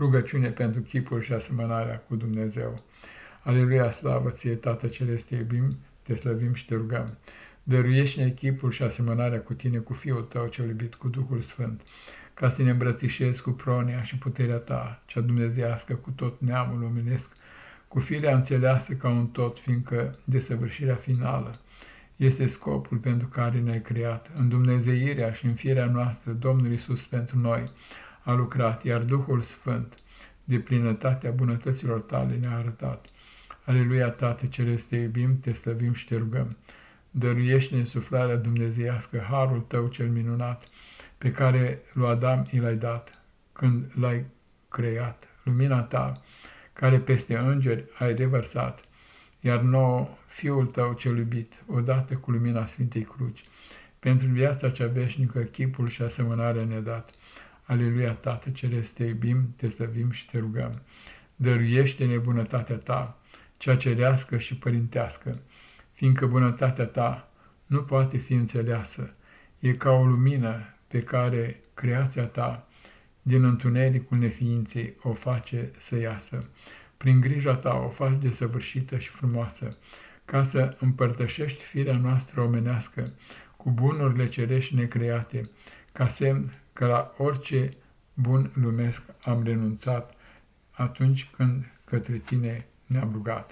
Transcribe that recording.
Rugăciune pentru chipul și asemănarea cu Dumnezeu. Aleluia, slavă ție, Tată Celeste, te iubim, te slăvim și te rugăm. Dăruiește-ne chipul și asemănarea cu tine, cu Fiul tău cel iubit, cu Duhul Sfânt, ca să ne îmbrățișezi cu pronia și puterea ta, cea dumnezească, cu tot neamul omenesc, cu firea înțeleasă ca un tot, fiindcă desăvârșirea finală este scopul pentru care ne-ai creat. În Dumnezeirea și în firea noastră, Domnul Isus pentru noi a lucrat, iar Duhul Sfânt, de plinătatea bunătăților tale, ne-a arătat. Aleluia, Tată Ceresc, te iubim, te slăvim și te rugăm. Dăruiește-ne suflarea dumnezeiască, harul tău cel minunat, pe care lui Adam i l-ai dat când l-ai creat, lumina ta, care peste îngeri ai revărsat, iar nouă Fiul tău cel iubit, odată cu lumina Sfintei Cruci, pentru viața cea veșnică, chipul și asemănarea ne dat. Aleluia, Tată Ceresc, te iubim, te slăvim și te rugăm. Dăruiește-ne bunătatea ta, cea cerească și părintească, fiindcă bunătatea ta nu poate fi înțeleasă, e ca o lumină pe care creația ta, din întunericul neființei, o face să iasă. Prin grija ta o faci desăvârșită și frumoasă, ca să împărtășești firea noastră omenească cu bunurile cerești necreate, ca semn că la orice bun lumesc am renunțat atunci când către tine ne-am rugat.